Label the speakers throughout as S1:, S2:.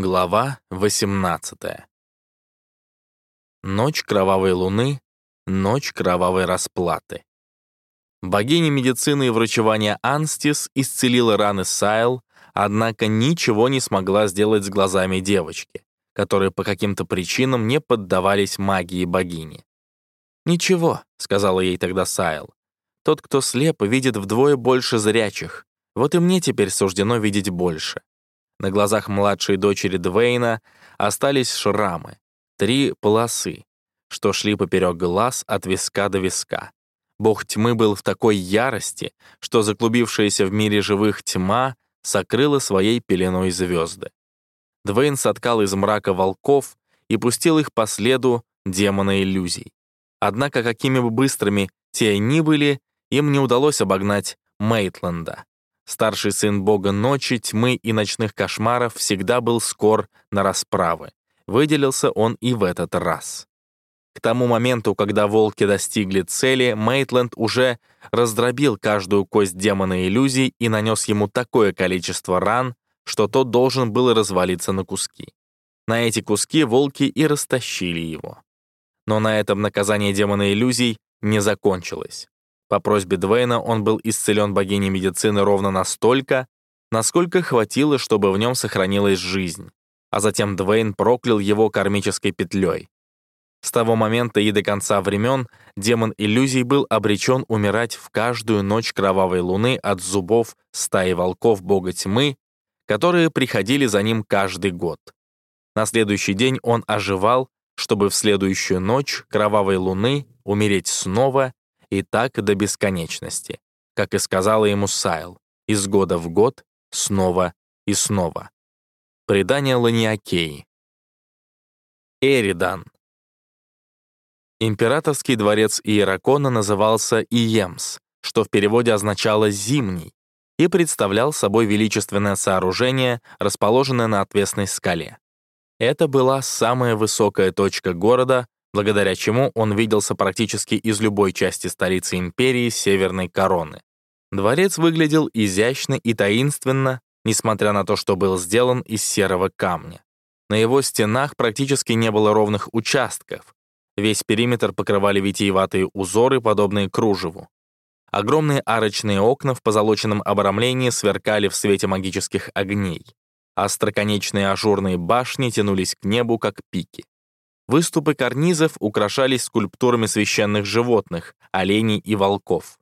S1: Глава 18 Ночь кровавой луны, ночь кровавой расплаты. Богиня медицины и врачевания Анстис исцелила раны Сайл, однако ничего не смогла сделать с глазами девочки, которые по каким-то причинам не поддавались магии богини. «Ничего», — сказала ей тогда Сайл, «тот, кто слеп, видит вдвое больше зрячих, вот и мне теперь суждено видеть больше». На глазах младшей дочери Двейна остались шрамы, три полосы, что шли поперек глаз от виска до виска. Бог тьмы был в такой ярости, что заклубившаяся в мире живых тьма сокрыла своей пеленой звезды. Двейн соткал из мрака волков и пустил их по следу демона иллюзий. Однако, какими бы быстрыми те ни были, им не удалось обогнать Мейтленда. Старший сын бога ночи, тьмы и ночных кошмаров всегда был скор на расправы. Выделился он и в этот раз. К тому моменту, когда волки достигли цели, Мейтленд уже раздробил каждую кость демона иллюзий и нанес ему такое количество ран, что тот должен был развалиться на куски. На эти куски волки и растащили его. Но на этом наказание демона иллюзий не закончилось. По просьбе Двейна он был исцелен богиней медицины ровно настолько, насколько хватило, чтобы в нем сохранилась жизнь. А затем Двейн проклял его кармической петлей. С того момента и до конца времен демон иллюзий был обречен умирать в каждую ночь кровавой луны от зубов стаи волков бога тьмы, которые приходили за ним каждый год. На следующий день он оживал, чтобы в следующую ночь кровавой луны умереть снова и так до бесконечности, как и сказала ему Сайл, из года в год, снова и снова. Предание Ланиакеи. Эридан. Императорский дворец Иеракона назывался Иемс, что в переводе означало «зимний», и представлял собой величественное сооружение, расположенное на отвесной скале. Это была самая высокая точка города, благодаря чему он виделся практически из любой части столицы империи Северной Короны. Дворец выглядел изящно и таинственно, несмотря на то, что был сделан из серого камня. На его стенах практически не было ровных участков. Весь периметр покрывали витиеватые узоры, подобные кружеву. Огромные арочные окна в позолоченном обрамлении сверкали в свете магических огней. Остроконечные ажурные башни тянулись к небу, как пики. Выступы карнизов украшались скульптурами священных животных, оленей и волков.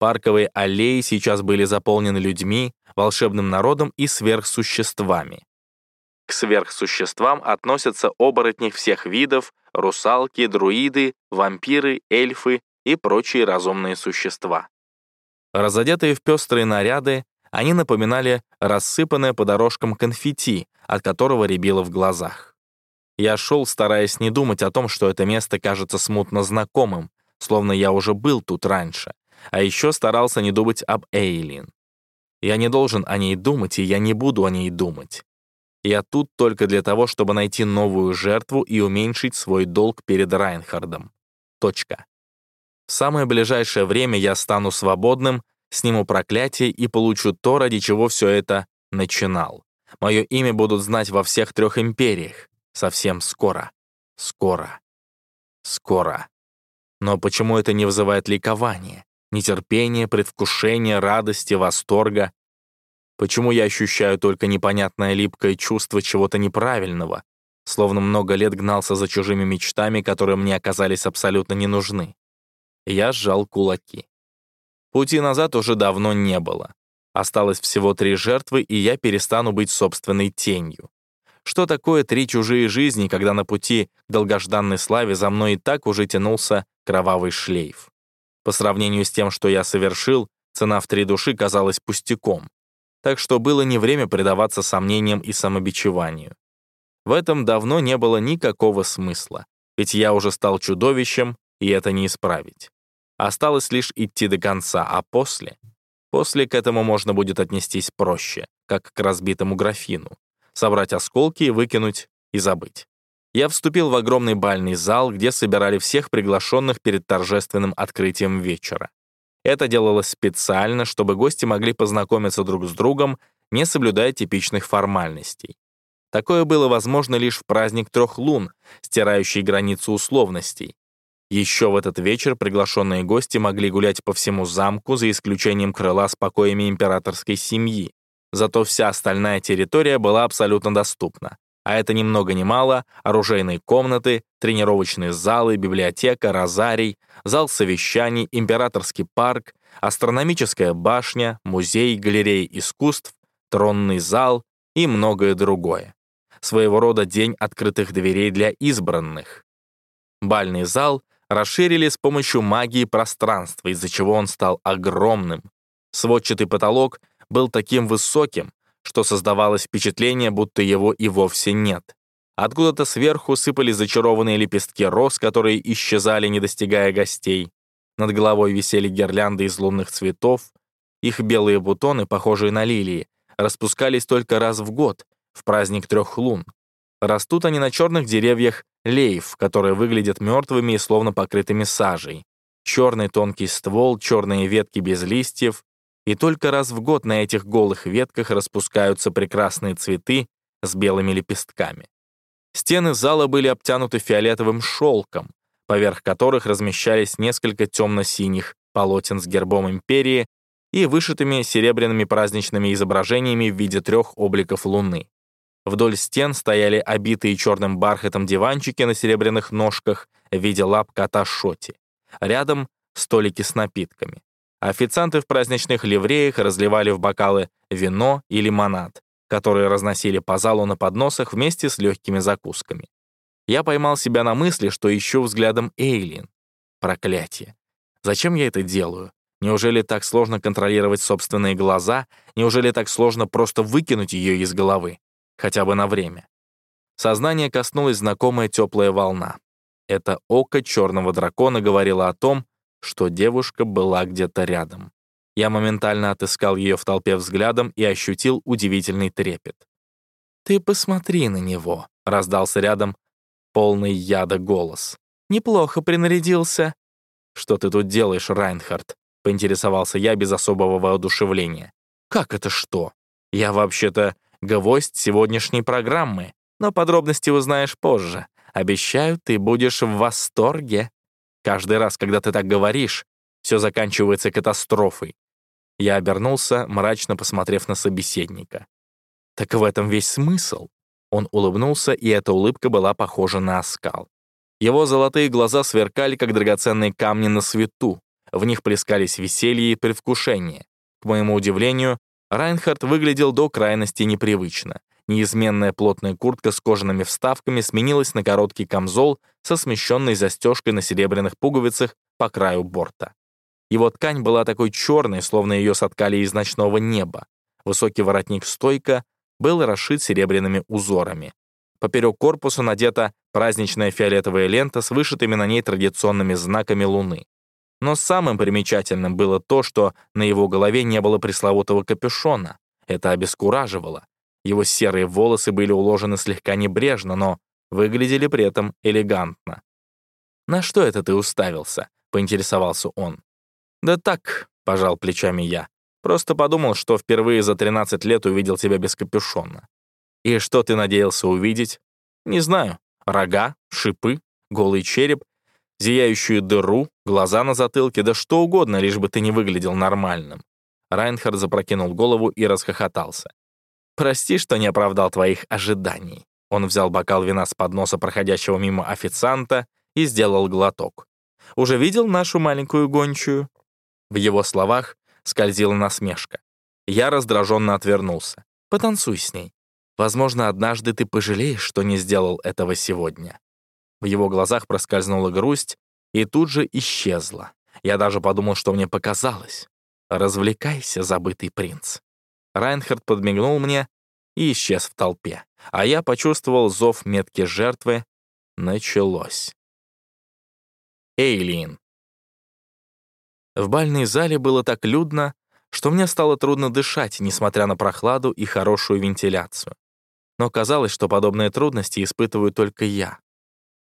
S1: Парковые аллеи сейчас были заполнены людьми, волшебным народом и сверхсуществами. К сверхсуществам относятся оборотни всех видов, русалки, друиды, вампиры, эльфы и прочие разумные существа. Разодетые в пестрые наряды, они напоминали рассыпанное по дорожкам конфетти, от которого рябило в глазах. Я шел, стараясь не думать о том, что это место кажется смутно знакомым, словно я уже был тут раньше, а еще старался не думать об Эйлин. Я не должен о ней думать, и я не буду о ней думать. Я тут только для того, чтобы найти новую жертву и уменьшить свой долг перед Райнхардом. Точка. В самое ближайшее время я стану свободным, сниму проклятие и получу то, ради чего все это начинал. Мое имя будут знать во всех трех империях. Совсем скоро. Скоро. Скоро. Но почему это не вызывает ликования, нетерпения, предвкушения, радости, восторга? Почему я ощущаю только непонятное липкое чувство чего-то неправильного, словно много лет гнался за чужими мечтами, которые мне оказались абсолютно не нужны? Я сжал кулаки. Пути назад уже давно не было. Осталось всего три жертвы, и я перестану быть собственной тенью. Что такое три чужие жизни, когда на пути к долгожданной славе за мной и так уже тянулся кровавый шлейф? По сравнению с тем, что я совершил, цена в три души казалась пустяком. Так что было не время предаваться сомнениям и самобичеванию. В этом давно не было никакого смысла, ведь я уже стал чудовищем, и это не исправить. Осталось лишь идти до конца, а после... После к этому можно будет отнестись проще, как к разбитому графину собрать осколки и выкинуть и забыть. Я вступил в огромный бальный зал, где собирали всех приглашенных перед торжественным открытием вечера. Это делалось специально, чтобы гости могли познакомиться друг с другом, не соблюдая типичных формальностей. Такое было возможно лишь в праздник трех лун, стирающий границу условностей. Еще в этот вечер приглашенные гости могли гулять по всему замку, за исключением крыла с покоями императорской семьи. Зато вся остальная территория была абсолютно доступна. А это ни много ни мало оружейные комнаты, тренировочные залы, библиотека, розарий, зал совещаний, императорский парк, астрономическая башня, музей, галерея искусств, тронный зал и многое другое. Своего рода день открытых дверей для избранных. Бальный зал расширили с помощью магии пространства, из-за чего он стал огромным. Сводчатый потолок был таким высоким, что создавалось впечатление, будто его и вовсе нет. Откуда-то сверху сыпались зачарованные лепестки роз, которые исчезали, не достигая гостей. Над головой висели гирлянды из лунных цветов. Их белые бутоны, похожие на лилии, распускались только раз в год, в праздник трех лун. Растут они на черных деревьях лейф, которые выглядят мертвыми и словно покрытыми сажей. Черный тонкий ствол, черные ветки без листьев, и только раз в год на этих голых ветках распускаются прекрасные цветы с белыми лепестками. Стены зала были обтянуты фиолетовым шелком, поверх которых размещались несколько темно-синих полотен с гербом империи и вышитыми серебряными праздничными изображениями в виде трех обликов луны. Вдоль стен стояли обитые черным бархатом диванчики на серебряных ножках в виде лап кота Шоти. Рядом — столики с напитками. Официанты в праздничных ливреях разливали в бокалы вино и лимонад, которые разносили по залу на подносах вместе с легкими закусками. Я поймал себя на мысли, что ищу взглядом Эйлин. Проклятие. Зачем я это делаю? Неужели так сложно контролировать собственные глаза? Неужели так сложно просто выкинуть ее из головы? хотя бы на время. Сознание коснулась знакомая теплая волна. Это око черного дракона говорило о том, что девушка была где-то рядом. Я моментально отыскал ее в толпе взглядом и ощутил удивительный трепет. «Ты посмотри на него», — раздался рядом полный яда голос. «Неплохо принарядился». «Что ты тут делаешь, Райнхард?» — поинтересовался я без особого воодушевления. «Как это что? Я вообще-то гвоздь сегодняшней программы, но подробности узнаешь позже. Обещаю, ты будешь в восторге. Каждый раз, когда ты так говоришь, все заканчивается катастрофой. Я обернулся, мрачно посмотрев на собеседника. Так в этом весь смысл. Он улыбнулся, и эта улыбка была похожа на оскал. Его золотые глаза сверкали, как драгоценные камни на свету. В них плескались веселье и предвкушение. К моему удивлению, Райнхард выглядел до крайности непривычно. Неизменная плотная куртка с кожаными вставками сменилась на короткий камзол со смещенной застежкой на серебряных пуговицах по краю борта. Его ткань была такой черной, словно ее соткали из ночного неба. Высокий воротник стойка был расшит серебряными узорами. Поперек корпуса надета праздничная фиолетовая лента с вышитыми на ней традиционными знаками луны. Но самым примечательным было то, что на его голове не было пресловутого капюшона. Это обескураживало. Его серые волосы были уложены слегка небрежно, но выглядели при этом элегантно. «На что это ты уставился?» — поинтересовался он. «Да так», — пожал плечами я. «Просто подумал, что впервые за 13 лет увидел тебя без капюшона». «И что ты надеялся увидеть?» «Не знаю. Рога, шипы, голый череп зияющую дыру, глаза на затылке, да что угодно, лишь бы ты не выглядел нормальным. Райнхард запрокинул голову и расхохотался. «Прости, что не оправдал твоих ожиданий». Он взял бокал вина с подноса проходящего мимо официанта и сделал глоток. «Уже видел нашу маленькую гончую?» В его словах скользила насмешка. Я раздраженно отвернулся. «Потанцуй с ней. Возможно, однажды ты пожалеешь, что не сделал этого сегодня». В его глазах проскользнула грусть и тут же исчезла. Я даже подумал, что мне показалось. «Развлекайся, забытый принц». Райнхард подмигнул мне и исчез в толпе, а я почувствовал зов метки жертвы. Началось. Эйлин. В бальной зале было так людно, что мне стало трудно дышать, несмотря на прохладу и хорошую вентиляцию. Но казалось, что подобные трудности испытываю только я.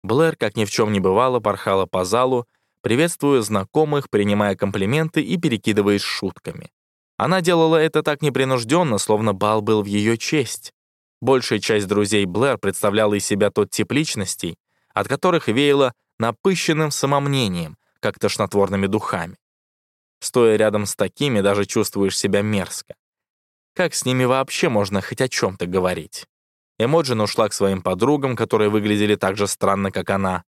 S1: Блэр, как ни в чем не бывало, порхала по залу, приветствуя знакомых, принимая комплименты и перекидываясь шутками. Она делала это так непринужденно, словно бал был в ее честь. Большая часть друзей Блэр представляла из себя тот тип личностей, от которых веяло напыщенным самомнением, как тошнотворными духами. Стоя рядом с такими, даже чувствуешь себя мерзко. Как с ними вообще можно хоть о чем-то говорить? Эмоджин ушла к своим подругам, которые выглядели так же странно, как она.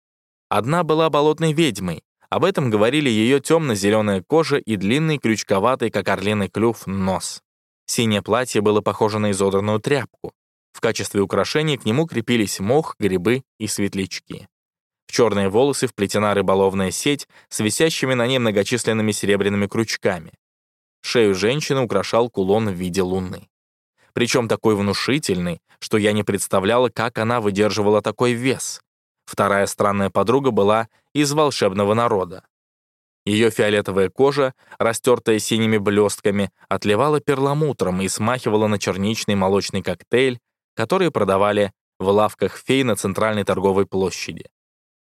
S1: Одна была болотной ведьмой. Об этом говорили ее темно-зеленая кожа и длинный крючковатый, как орлиный клюв, нос. Синее платье было похоже на изодранную тряпку. В качестве украшений к нему крепились мох, грибы и светлячки. В черные волосы вплетена рыболовная сеть с висящими на ней многочисленными серебряными крючками. Шею женщины украшал кулон в виде луны причем такой внушительный, что я не представляла, как она выдерживала такой вес. Вторая странная подруга была из волшебного народа. Ее фиолетовая кожа, растертая синими блестками, отливала перламутром и смахивала на черничный молочный коктейль, который продавали в лавках фей на центральной торговой площади.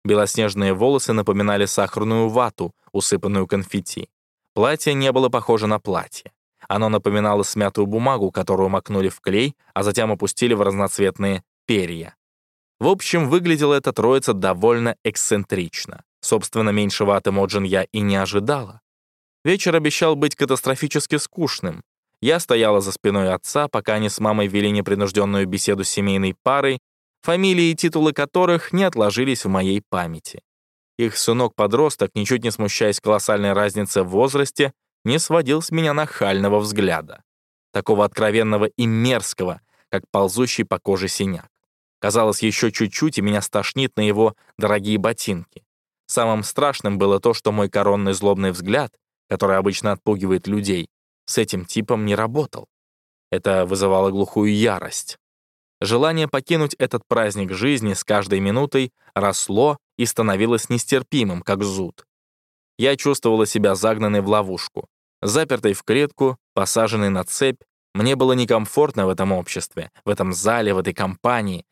S1: Белоснежные волосы напоминали сахарную вату, усыпанную конфетти. Платье не было похоже на платье. Оно напоминало смятую бумагу, которую макнули в клей, а затем опустили в разноцветные перья. В общем, выглядела эта троица довольно эксцентрично. Собственно, меньшего от эмоджин я и не ожидала. Вечер обещал быть катастрофически скучным. Я стояла за спиной отца, пока они с мамой вели непринужденную беседу с семейной парой, фамилии и титулы которых не отложились в моей памяти. Их сынок-подросток, ничуть не смущаясь колоссальной разницы в возрасте, не сводил с меня нахального взгляда, такого откровенного и мерзкого, как ползущий по коже синяк. Казалось, еще чуть-чуть, и меня стошнит на его дорогие ботинки. Самым страшным было то, что мой коронный злобный взгляд, который обычно отпугивает людей, с этим типом не работал. Это вызывало глухую ярость. Желание покинуть этот праздник жизни с каждой минутой росло и становилось нестерпимым, как зуд. Я чувствовала себя загнанной в ловушку. Запертой в клетку, посаженной на цепь, мне было некомфортно в этом обществе, в этом зале, в этой компании.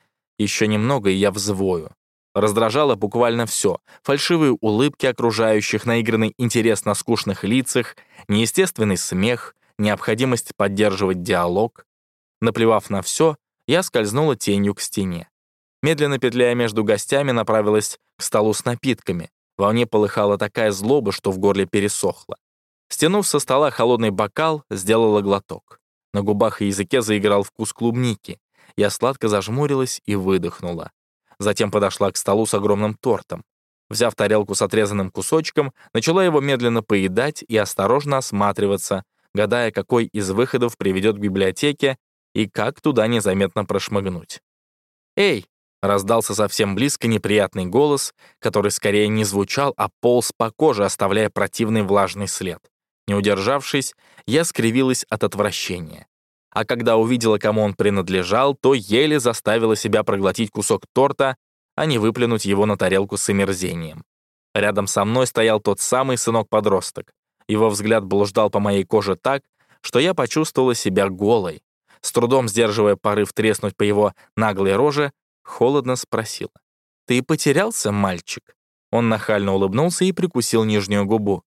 S1: Еще немного, и я взвою. Раздражало буквально все. Фальшивые улыбки окружающих, наигранный интерес на скучных лицах, неестественный смех, необходимость поддерживать диалог. Наплевав на все, я скользнула тенью к стене. Медленно петляя между гостями, направилась к столу с напитками. Во мне полыхала такая злоба, что в горле пересохло. Стянув со стола холодный бокал, сделала глоток. На губах и языке заиграл вкус клубники. Я сладко зажмурилась и выдохнула. Затем подошла к столу с огромным тортом. Взяв тарелку с отрезанным кусочком, начала его медленно поедать и осторожно осматриваться, гадая, какой из выходов приведет к библиотеке и как туда незаметно прошмыгнуть. «Эй!» — раздался совсем близко неприятный голос, который скорее не звучал, а полз по коже, оставляя противный влажный след. Не удержавшись, я скривилась от отвращения. А когда увидела, кому он принадлежал, то еле заставила себя проглотить кусок торта, а не выплюнуть его на тарелку с омерзением. Рядом со мной стоял тот самый сынок-подросток. Его взгляд блуждал по моей коже так, что я почувствовала себя голой. С трудом сдерживая порыв треснуть по его наглой роже, холодно спросила. «Ты потерялся, мальчик?» Он нахально улыбнулся и прикусил нижнюю губу.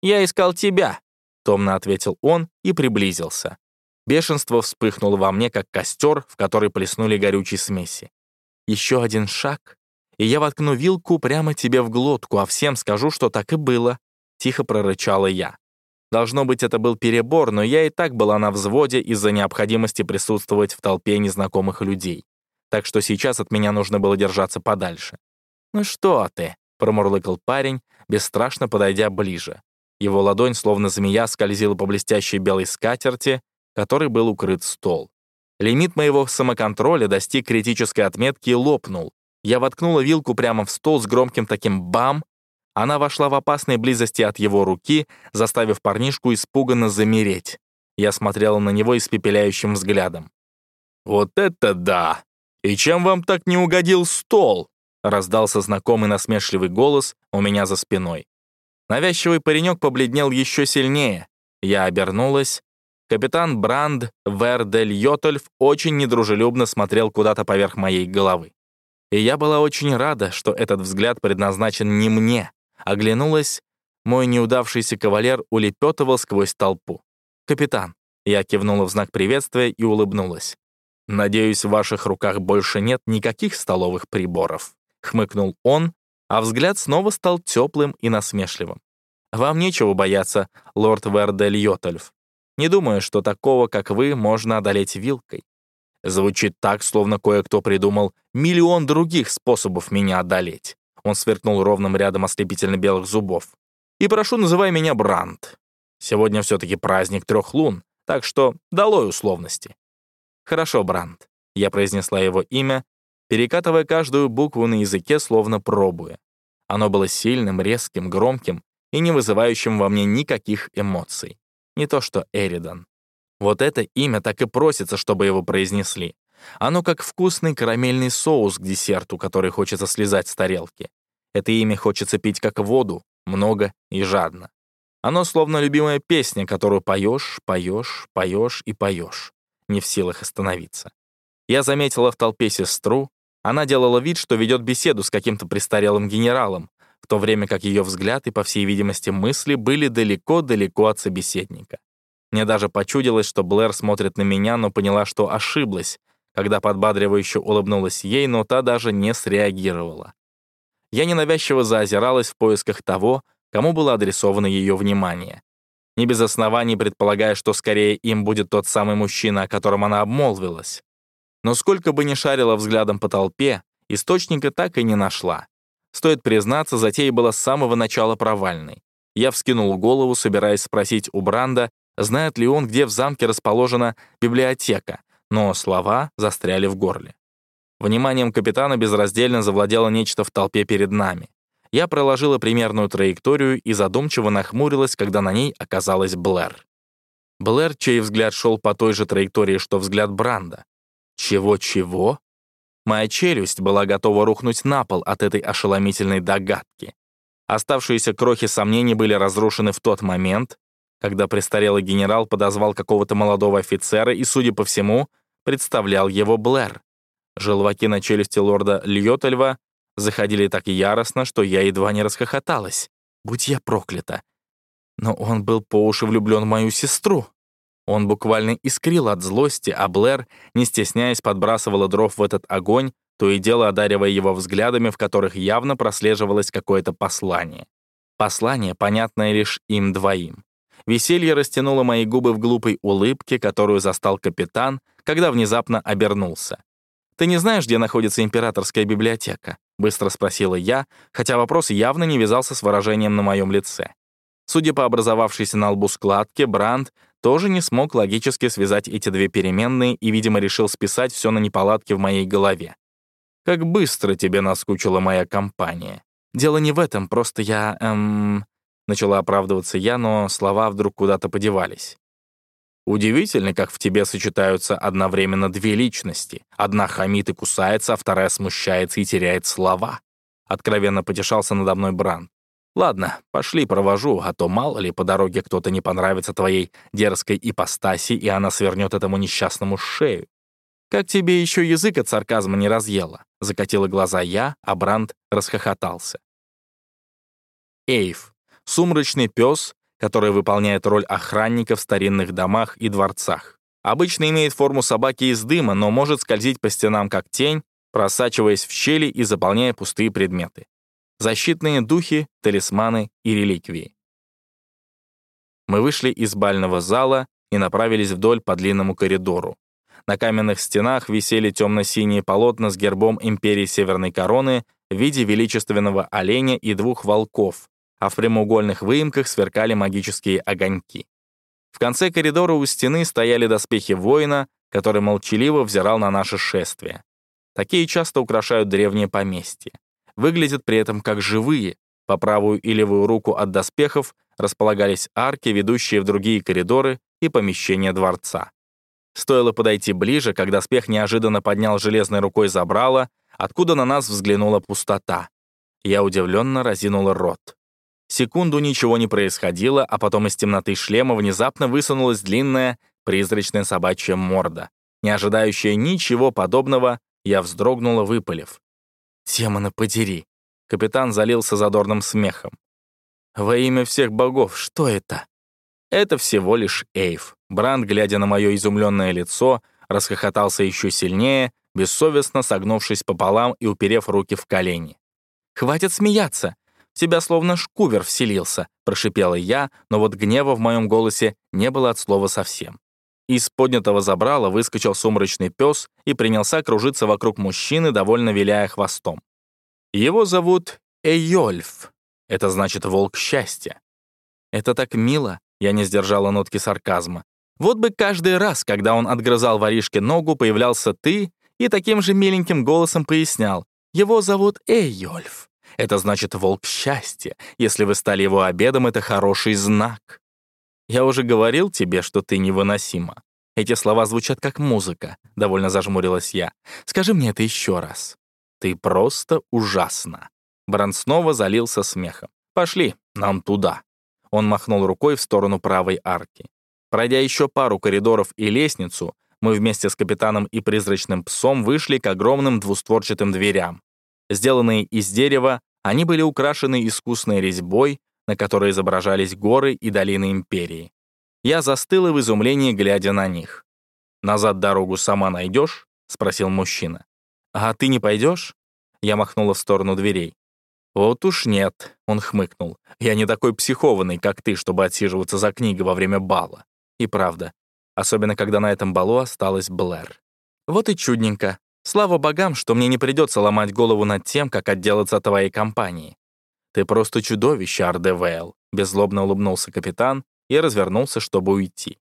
S1: «Я искал тебя», — томно ответил он и приблизился. Бешенство вспыхнуло во мне, как костер, в который плеснули горючей смеси. Еще один шаг, и я воткну вилку прямо тебе в глотку, а всем скажу, что так и было», — тихо прорычала я. Должно быть, это был перебор, но я и так была на взводе из-за необходимости присутствовать в толпе незнакомых людей. Так что сейчас от меня нужно было держаться подальше. «Ну что ты?» — промурлыкал парень, бесстрашно подойдя ближе. Его ладонь, словно змея, скользила по блестящей белой скатерти, которой был укрыт стол. Лимит моего самоконтроля достиг критической отметки и лопнул. Я воткнула вилку прямо в стол с громким таким «бам!». Она вошла в опасной близости от его руки, заставив парнишку испуганно замереть. Я смотрела на него испепеляющим взглядом. «Вот это да! И чем вам так не угодил стол?» раздался знакомый насмешливый голос у меня за спиной. Навязчивый паренек побледнел еще сильнее. Я обернулась. Капитан Бранд Вердель Йотольф очень недружелюбно смотрел куда-то поверх моей головы. И я была очень рада, что этот взгляд предназначен не мне. Оглянулась, мой неудавшийся кавалер улепетывал сквозь толпу. «Капитан», — я кивнула в знак приветствия и улыбнулась. «Надеюсь, в ваших руках больше нет никаких столовых приборов», — хмыкнул он, а взгляд снова стал теплым и насмешливым. «Вам нечего бояться, лорд Вердель Йотельф. Не думаю, что такого, как вы, можно одолеть вилкой. Звучит так, словно кое-кто придумал миллион других способов меня одолеть. Он сверкнул ровным рядом ослепительно-белых зубов. «И прошу, называй меня Бранд. Сегодня все-таки праздник трех лун, так что долой условности». «Хорошо, Бранд», — я произнесла его имя, перекатывая каждую букву на языке, словно пробуя. Оно было сильным, резким, громким и не вызывающим во мне никаких эмоций. Не то что Эридан. Вот это имя так и просится, чтобы его произнесли. Оно как вкусный карамельный соус к десерту, который хочется слезать с тарелки. Это имя хочется пить как воду, много и жадно. Оно словно любимая песня, которую поешь, поешь, поешь и поешь, не в силах остановиться. Я заметила в толпе сестру, она делала вид, что ведет беседу с каким-то престарелым генералом, в то время как ее взгляд и, по всей видимости, мысли были далеко-далеко от собеседника. Мне даже почудилось, что Блэр смотрит на меня, но поняла, что ошиблась, когда подбадривающе улыбнулась ей, но та даже не среагировала. Я ненавязчиво заозиралась в поисках того, кому было адресовано ее внимание. Не без оснований предполагая, что скорее им будет тот самый мужчина, о котором она обмолвилась. Но сколько бы ни шарила взглядом по толпе, источника так и не нашла. Стоит признаться, затея была с самого начала провальной. Я вскинул голову, собираясь спросить у Бранда, знает ли он, где в замке расположена библиотека, но слова застряли в горле. Вниманием капитана безраздельно завладело нечто в толпе перед нами. Я проложила примерную траекторию и задумчиво нахмурилась, когда на ней оказалась Блэр. Блэр, чей взгляд шел по той же траектории, что взгляд Бранда. Чего-чего? Моя челюсть была готова рухнуть на пол от этой ошеломительной догадки. Оставшиеся крохи сомнений были разрушены в тот момент, когда престарелый генерал подозвал какого-то молодого офицера и, судя по всему, представлял его Блэр. Желваки на челюсти лорда Льотельва заходили так яростно, что я едва не расхохоталась. Будь я проклята. Но он был по уши влюблен в мою сестру. Он буквально искрил от злости, а Блэр, не стесняясь, подбрасывала дров в этот огонь, то и дело одаривая его взглядами, в которых явно прослеживалось какое-то послание. Послание, понятное лишь им двоим. Веселье растянуло мои губы в глупой улыбке, которую застал капитан, когда внезапно обернулся. «Ты не знаешь, где находится императорская библиотека?» — быстро спросила я, хотя вопрос явно не вязался с выражением на моем лице. Судя по образовавшейся на лбу складке, Бранд тоже не смог логически связать эти две переменные и, видимо, решил списать все на неполадки в моей голове. «Как быстро тебе наскучила моя компания. Дело не в этом, просто я, эм, Начала оправдываться я, но слова вдруг куда-то подевались. Удивительно, как в тебе сочетаются одновременно две личности. Одна хамит и кусается, а вторая смущается и теряет слова. Откровенно потешался надо мной Бран. Ладно, пошли провожу, а то мало ли по дороге кто-то не понравится твоей дерзкой ипостаси, и она свернет этому несчастному шею. Как тебе еще язык от сарказма не разъела? Закатила глаза я, а Бранд расхохотался. Эйв, Сумрачный пес, который выполняет роль охранника в старинных домах и дворцах. Обычно имеет форму собаки из дыма, но может скользить по стенам как тень, просачиваясь в щели и заполняя пустые предметы. Защитные духи, талисманы и реликвии. Мы вышли из бального зала и направились вдоль по длинному коридору. На каменных стенах висели темно-синие полотна с гербом империи Северной Короны в виде величественного оленя и двух волков, а в прямоугольных выемках сверкали магические огоньки. В конце коридора у стены стояли доспехи воина, который молчаливо взирал на наше шествие. Такие часто украшают древние поместья. Выглядят при этом как живые. По правую и левую руку от доспехов располагались арки, ведущие в другие коридоры и помещения дворца. Стоило подойти ближе, как доспех неожиданно поднял железной рукой забрало, откуда на нас взглянула пустота. Я удивленно разинула рот. Секунду ничего не происходило, а потом из темноты шлема внезапно высунулась длинная, призрачная собачья морда. Не ожидающая ничего подобного, я вздрогнула, выпалив. «Демона подери!» Капитан залился задорным смехом. «Во имя всех богов, что это?» Это всего лишь Эйв. Бранд, глядя на мое изумленное лицо, расхохотался еще сильнее, бессовестно согнувшись пополам и уперев руки в колени. «Хватит смеяться! В тебя словно шкувер вселился», — прошипела я, но вот гнева в моем голосе не было от слова совсем. Из поднятого забрала выскочил сумрачный пес и принялся кружиться вокруг мужчины, довольно виляя хвостом. Его зовут Эйольф. Это значит «волк счастья». Это так мило, я не сдержала нотки сарказма. Вот бы каждый раз, когда он отгрызал воришке ногу, появлялся ты и таким же миленьким голосом пояснял. Его зовут Эйольф. Это значит волк счастья. Если вы стали его обедом, это хороший знак. Я уже говорил тебе, что ты невыносима. Эти слова звучат как музыка, довольно зажмурилась я. Скажи мне это еще раз. Ты просто ужасна. Бран снова залился смехом. Пошли, нам туда. Он махнул рукой в сторону правой арки. Пройдя еще пару коридоров и лестницу, мы вместе с капитаном и призрачным псом вышли к огромным двустворчатым дверям. Сделанные из дерева, они были украшены искусной резьбой, на которой изображались горы и долины Империи. Я застыл в изумлении, глядя на них. «Назад дорогу сама найдешь?» — спросил мужчина. «А ты не пойдешь?» Я махнула в сторону дверей. «Вот уж нет», — он хмыкнул. «Я не такой психованный, как ты, чтобы отсиживаться за книгой во время бала». И правда, особенно когда на этом балу осталась Блэр. Вот и чудненько. Слава богам, что мне не придется ломать голову над тем, как отделаться от твоей компании. Ты просто чудовище, Ардевейл, беззлобно улыбнулся капитан и развернулся, чтобы уйти.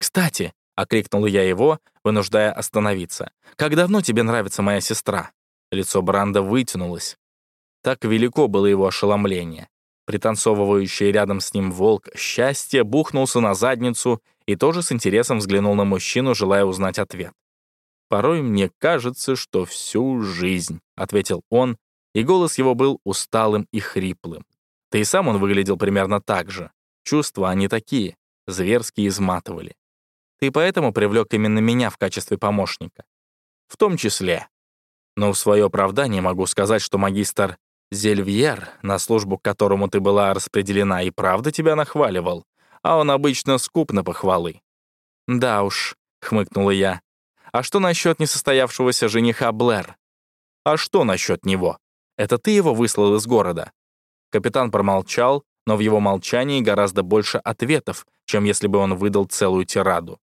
S1: «Кстати», — окликнул я его, вынуждая остановиться, «как давно тебе нравится моя сестра?» Лицо Бранда вытянулось. Так велико было его ошеломление. Пританцовывающий рядом с ним волк Счастье бухнулся на задницу и тоже с интересом взглянул на мужчину, желая узнать ответ. «Порой мне кажется, что всю жизнь», — ответил он, и голос его был усталым и хриплым. Да и сам он выглядел примерно так же. Чувства они такие, зверски изматывали. Ты поэтому привлек именно меня в качестве помощника. В том числе. Но в свое оправдание могу сказать, что магистр Зельвьер, на службу к которому ты была распределена, и правда тебя нахваливал, а он обычно скуп на похвалы. «Да уж», — хмыкнула я. «А что насчет несостоявшегося жениха Блэр?» «А что насчет него? Это ты его выслал из города?» Капитан промолчал, но в его молчании гораздо больше ответов, чем если бы он выдал целую тираду.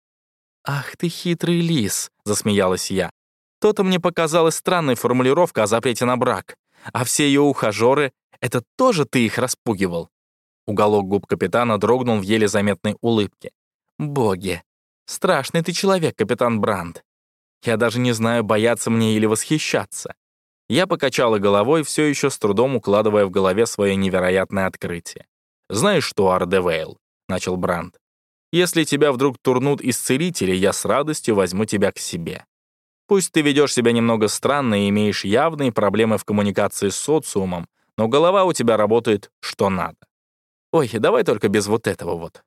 S1: «Ах ты хитрый лис», — засмеялась я. «То-то мне показалась странной формулировка о запрете на брак. А все ее ухажеры — это тоже ты их распугивал?» Уголок губ капитана дрогнул в еле заметной улыбке. «Боги! Страшный ты человек, капитан Бранд. Я даже не знаю, бояться мне или восхищаться». Я покачала головой, все еще с трудом укладывая в голове свое невероятное открытие. «Знаешь что, Ардевейл?» — начал Бранд. «Если тебя вдруг турнут исцелители, я с радостью возьму тебя к себе. Пусть ты ведешь себя немного странно и имеешь явные проблемы в коммуникации с социумом, но голова у тебя работает что надо. Ой, давай только без вот этого вот.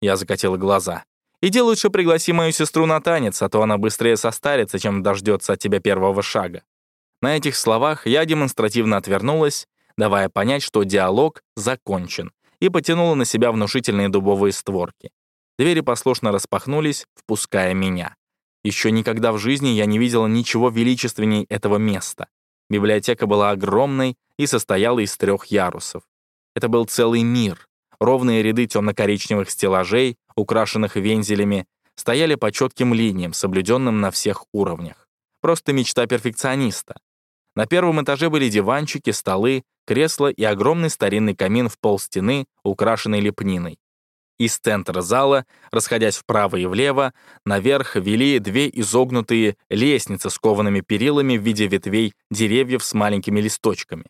S1: Я закатила глаза. Иди лучше пригласи мою сестру на танец, а то она быстрее состарится, чем дождется от тебя первого шага. На этих словах я демонстративно отвернулась, давая понять, что диалог закончен, и потянула на себя внушительные дубовые створки. Двери послушно распахнулись, впуская меня. Еще никогда в жизни я не видела ничего величественней этого места. Библиотека была огромной и состояла из трех ярусов. Это был целый мир. Ровные ряды темно-коричневых стеллажей, украшенных вензелями, стояли по четким линиям, соблюденным на всех уровнях. Просто мечта перфекциониста. На первом этаже были диванчики, столы, кресла и огромный старинный камин в пол стены, украшенный лепниной. Из центра зала, расходясь вправо и влево, наверх вели две изогнутые лестницы с коваными перилами в виде ветвей деревьев с маленькими листочками.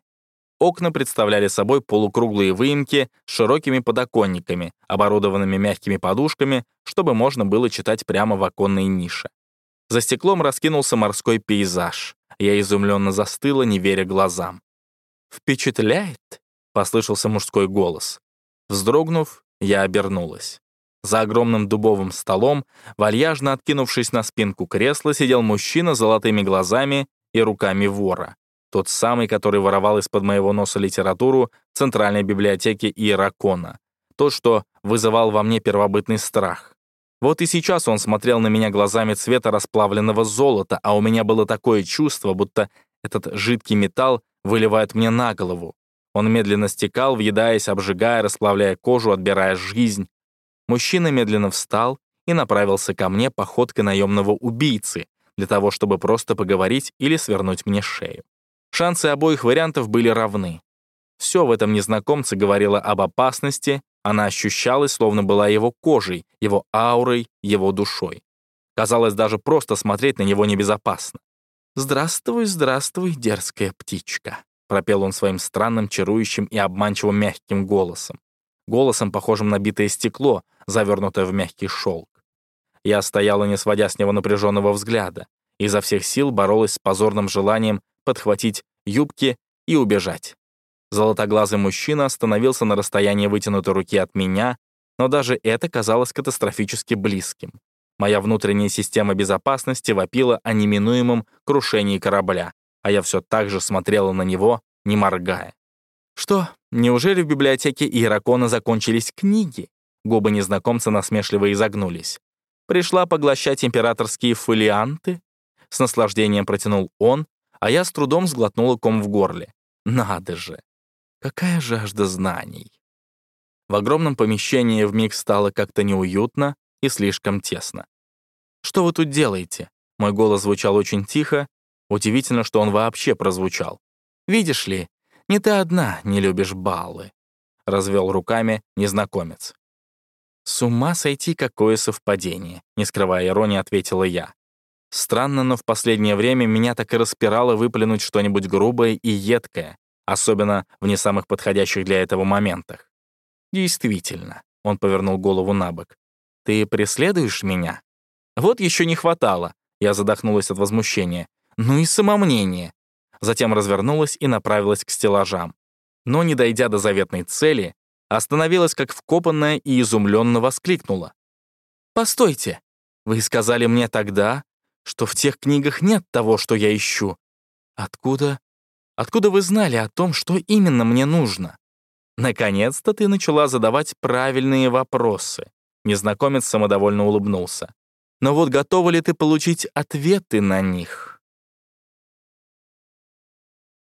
S1: Окна представляли собой полукруглые выемки с широкими подоконниками, оборудованными мягкими подушками, чтобы можно было читать прямо в оконной нише. За стеклом раскинулся морской пейзаж. Я изумленно застыла, не веря глазам. «Впечатляет?» — послышался мужской голос. Вздрогнув, я обернулась. За огромным дубовым столом, вальяжно откинувшись на спинку кресла, сидел мужчина с золотыми глазами и руками вора. Тот самый, который воровал из-под моего носа литературу в Центральной библиотеке Иеракона. Тот, что вызывал во мне первобытный страх. Вот и сейчас он смотрел на меня глазами цвета расплавленного золота, а у меня было такое чувство, будто этот жидкий металл выливает мне на голову. Он медленно стекал, въедаясь, обжигая, расплавляя кожу, отбирая жизнь. Мужчина медленно встал и направился ко мне походкой наемного убийцы, для того, чтобы просто поговорить или свернуть мне шею. Шансы обоих вариантов были равны. Все в этом незнакомце говорило об опасности, она ощущалась, словно была его кожей, его аурой, его душой. Казалось, даже просто смотреть на него небезопасно. «Здравствуй, здравствуй, дерзкая птичка», — пропел он своим странным, чарующим и обманчиво мягким голосом. Голосом, похожим на битое стекло, завернутое в мягкий шелк. Я стояла, не сводя с него напряженного взгляда, изо всех сил боролась с позорным желанием подхватить юбки и убежать. Золотоглазый мужчина остановился на расстоянии вытянутой руки от меня, но даже это казалось катастрофически близким. Моя внутренняя система безопасности вопила о неминуемом крушении корабля, а я все так же смотрела на него, не моргая. «Что, неужели в библиотеке Иеракона закончились книги?» Губы незнакомца насмешливо изогнулись. «Пришла поглощать императорские фолианты?» С наслаждением протянул он, а я с трудом сглотнула ком в горле. «Надо же! Какая жажда знаний!» В огромном помещении вмиг стало как-то неуютно и слишком тесно. «Что вы тут делаете?» Мой голос звучал очень тихо. Удивительно, что он вообще прозвучал. «Видишь ли, не ты одна не любишь баллы», — развел руками незнакомец. «С ума сойти, какое совпадение», — не скрывая иронии, ответила я. Странно, но в последнее время меня так и распирало выплюнуть что-нибудь грубое и едкое, особенно в не самых подходящих для этого моментах. «Действительно», — он повернул голову на бок, — «ты преследуешь меня?» «Вот еще не хватало», — я задохнулась от возмущения. «Ну и самомнение». Затем развернулась и направилась к стеллажам. Но, не дойдя до заветной цели, остановилась как вкопанная и изумленно воскликнула. «Постойте! Вы сказали мне тогда, что в тех книгах нет того, что я ищу. Откуда Откуда вы знали о том, что именно мне нужно? Наконец-то ты начала задавать правильные вопросы. Незнакомец самодовольно улыбнулся. Но вот готова ли ты получить ответы на них?